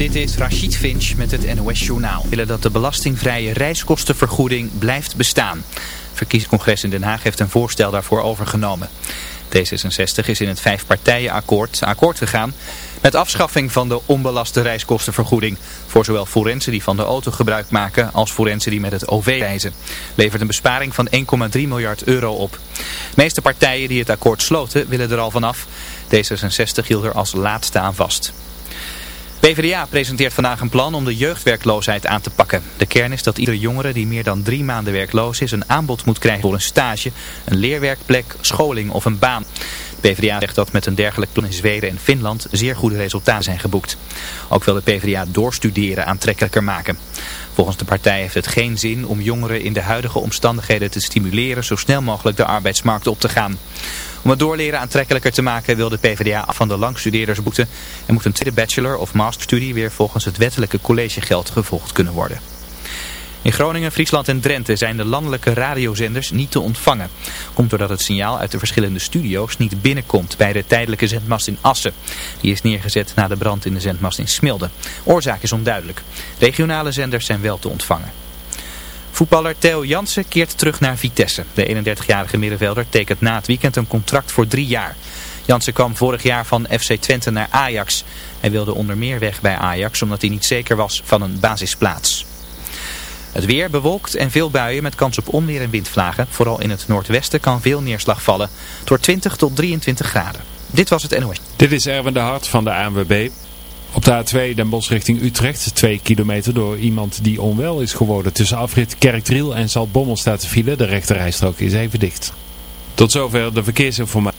Dit is Rachid Finch met het NOS Journaal. Willen dat de belastingvrije reiskostenvergoeding blijft bestaan. Verkiezingscongres in Den Haag heeft een voorstel daarvoor overgenomen. D66 is in het vijfpartijenakkoord akkoord gegaan met afschaffing van de onbelaste reiskostenvergoeding. Voor zowel forensen die van de auto gebruik maken als forensen die met het OV reizen. Levert een besparing van 1,3 miljard euro op. De meeste partijen die het akkoord sloten willen er al vanaf. D66 hield er als laatste aan vast. PvdA presenteert vandaag een plan om de jeugdwerkloosheid aan te pakken. De kern is dat ieder jongere die meer dan drie maanden werkloos is een aanbod moet krijgen voor een stage, een leerwerkplek, scholing of een baan. PvdA zegt dat met een dergelijk plan in Zweden en Finland zeer goede resultaten zijn geboekt. Ook wil de PvdA doorstuderen aantrekkelijker maken. Volgens de partij heeft het geen zin om jongeren in de huidige omstandigheden te stimuleren zo snel mogelijk de arbeidsmarkt op te gaan. Om het doorleren aantrekkelijker te maken wil de PvdA af van de langstudeerders boeten en moet een tweede bachelor of masterstudie weer volgens het wettelijke collegegeld gevolgd kunnen worden. In Groningen, Friesland en Drenthe zijn de landelijke radiozenders niet te ontvangen. Komt doordat het signaal uit de verschillende studio's niet binnenkomt bij de tijdelijke zendmast in Assen. Die is neergezet na de brand in de zendmast in Smilde. Oorzaak is onduidelijk. Regionale zenders zijn wel te ontvangen. Voetballer Theo Jansen keert terug naar Vitesse. De 31-jarige middenvelder tekent na het weekend een contract voor drie jaar. Jansen kwam vorig jaar van FC Twente naar Ajax. Hij wilde onder meer weg bij Ajax omdat hij niet zeker was van een basisplaats. Het weer bewolkt en veel buien met kans op onweer en windvlagen. Vooral in het noordwesten kan veel neerslag vallen. Door 20 tot 23 graden. Dit was het NOS. Dit is Erwin de Hart van de ANWB. Op de A2 Den Bosch richting Utrecht, 2 kilometer door iemand die onwel is geworden. Tussen afrit Kerkdriel en Zaltbommel staat de file. De rechterrijstrook is even dicht. Tot zover de verkeersinformatie.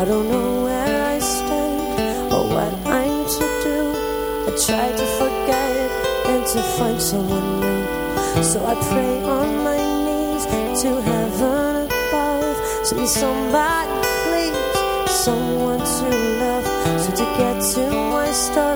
I don't know where I stand or what I'm to do. I try to forget and to find someone new. So I pray on my knees to heaven above. to be somebody, please, someone to love. So to get to my story,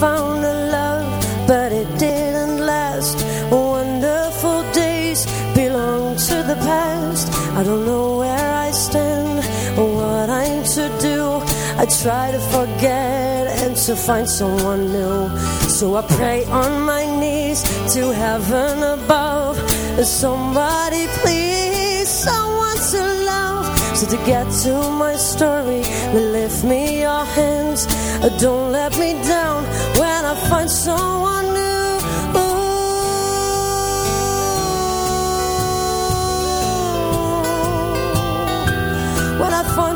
found a love, but it didn't last. Wonderful days belong to the past. I don't know where I stand or what I'm to do. I try to forget and to find someone new. So I pray on my knees to heaven above. Somebody please, someone to love. So to get to my story, lift me your hands. Don't let me down I find someone new. When I find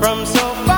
from so far.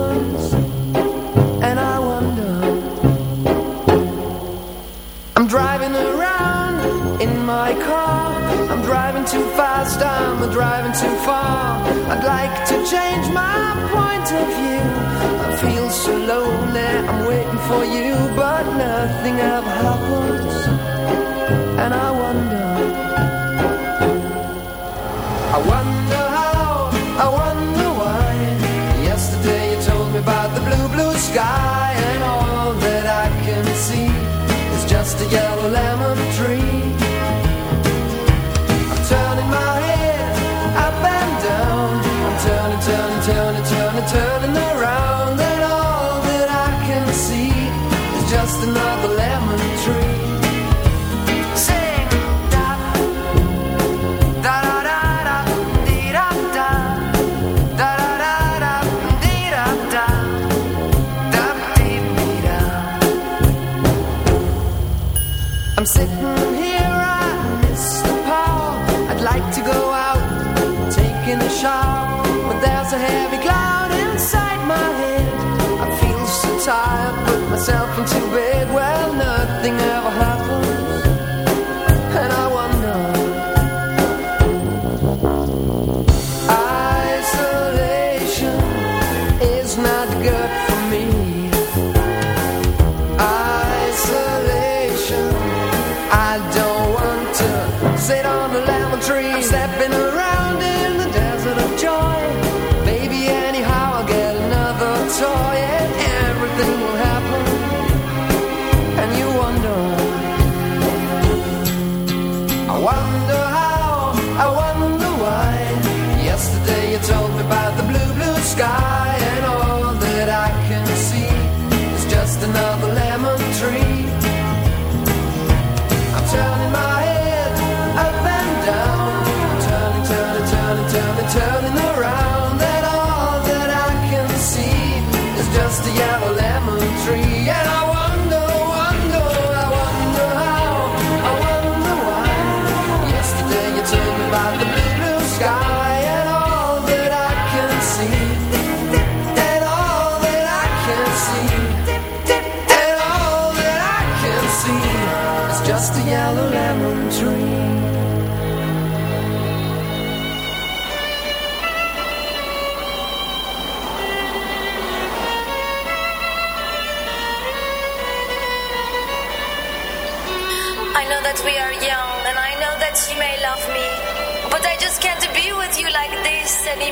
I'm driving too fast, I'm driving too far. I'd like to change my point of view. I feel so lonely, I'm waiting for you But nothing ever happens. And I wonder I wonder myself into bed. Well, nothing ever happened.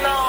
No.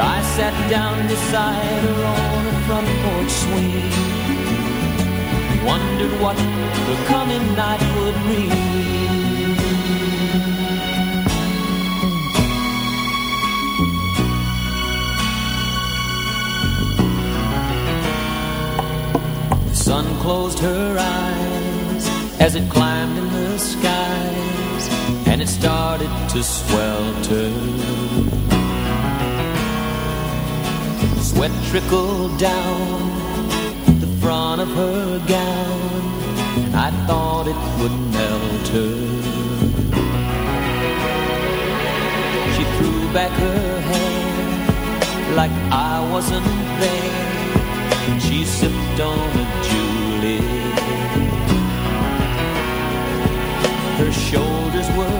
But I sat down beside her on a front porch swing. Wondered what the coming night would bring. The sun closed her eyes as it climbed in the skies, and it started to swelter. Sweat trickled down the front of her gown, I thought it would melt her. She threw back her hair like I wasn't there. She sipped on a Juliet. Her shoulders were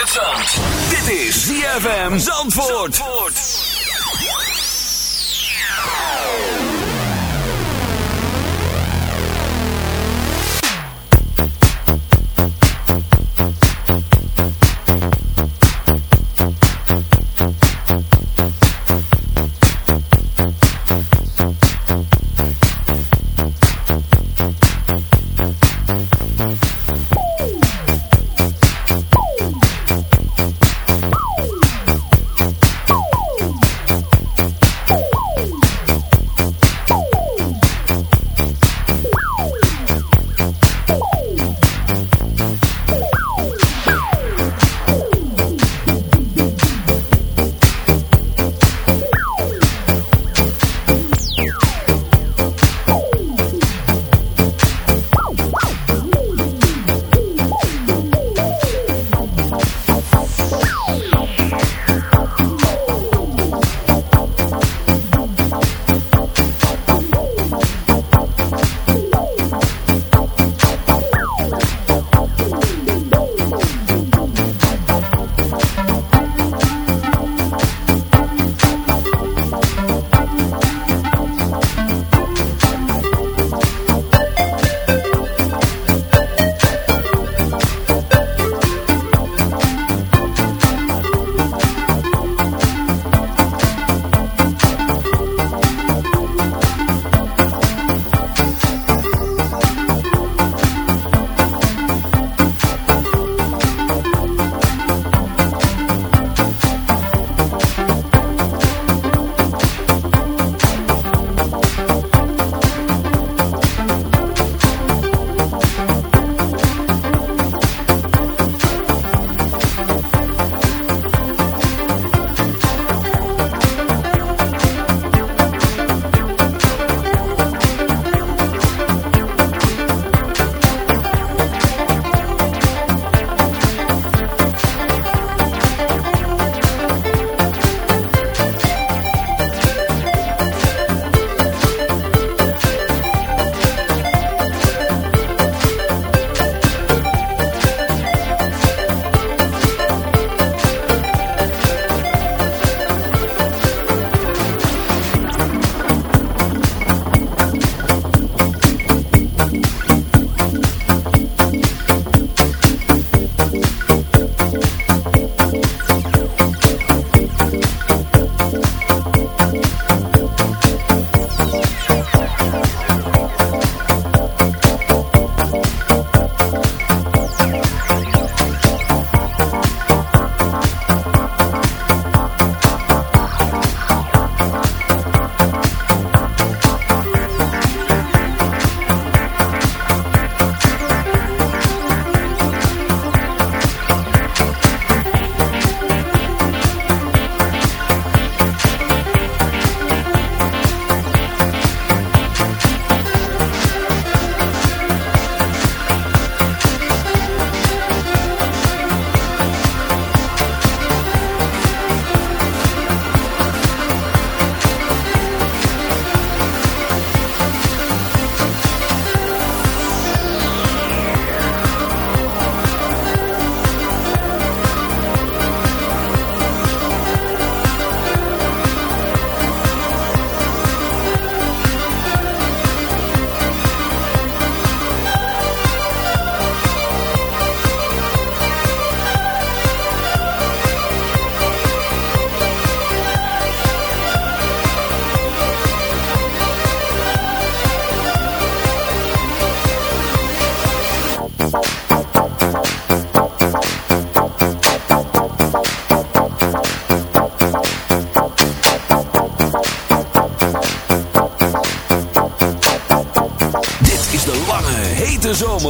In. Dit is ZFM Zandvoort.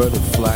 butterfly.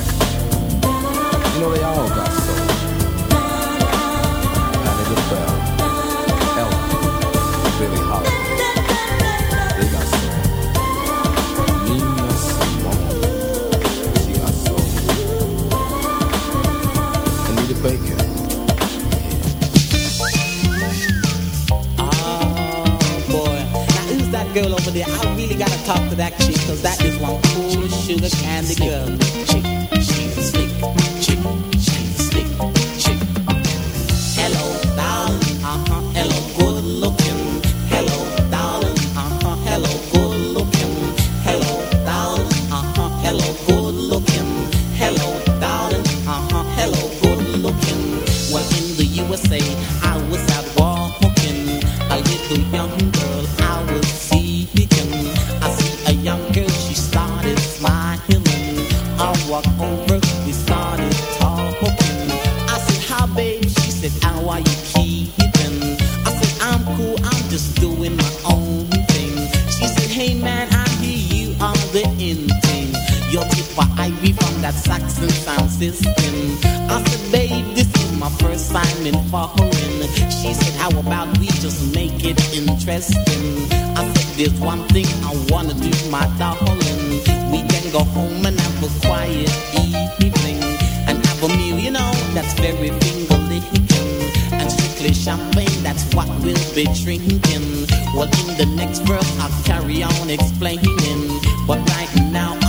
I'll carry on explaining. But right now,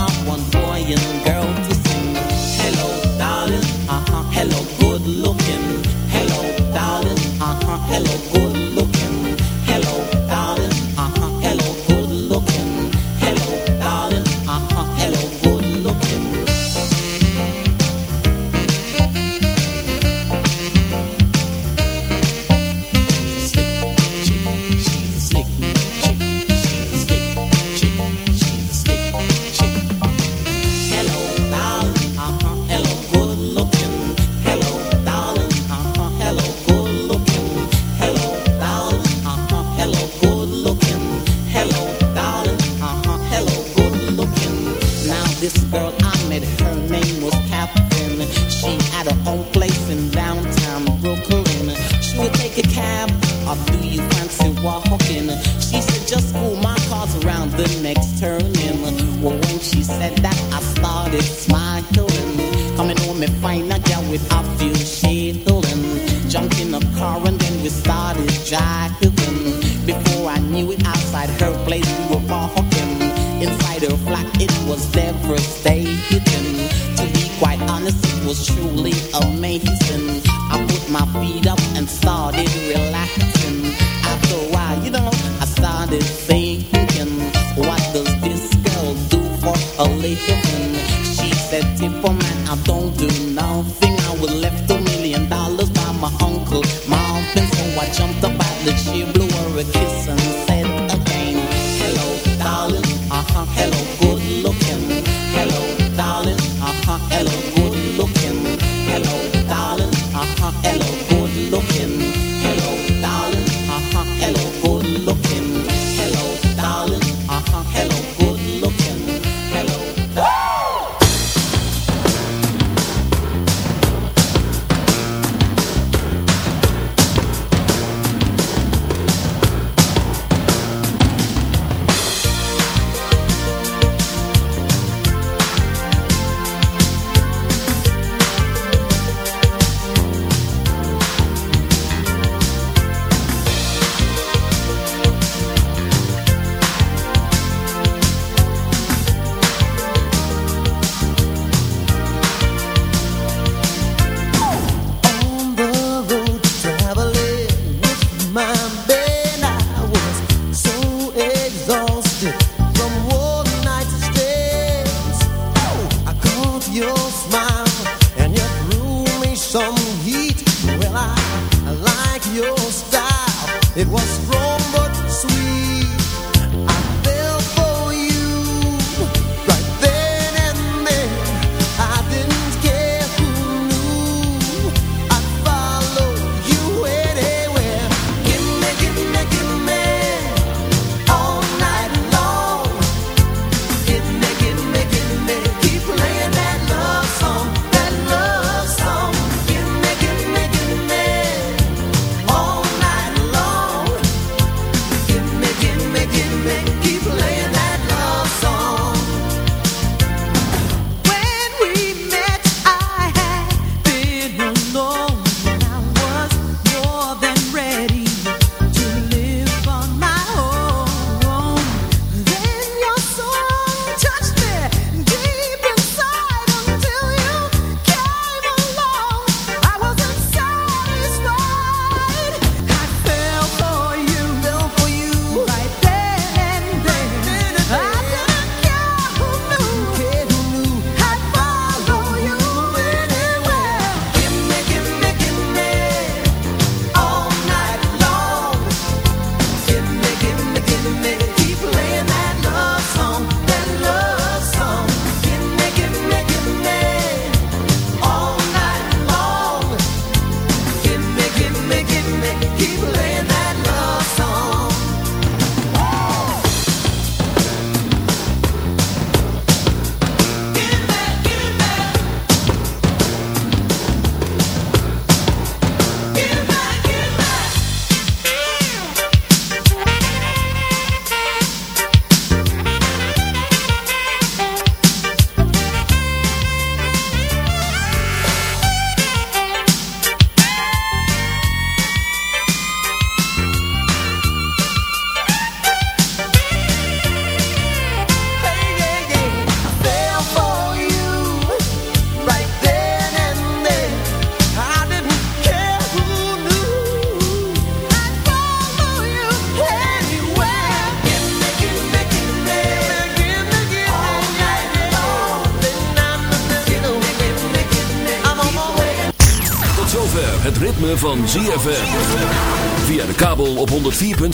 Hello.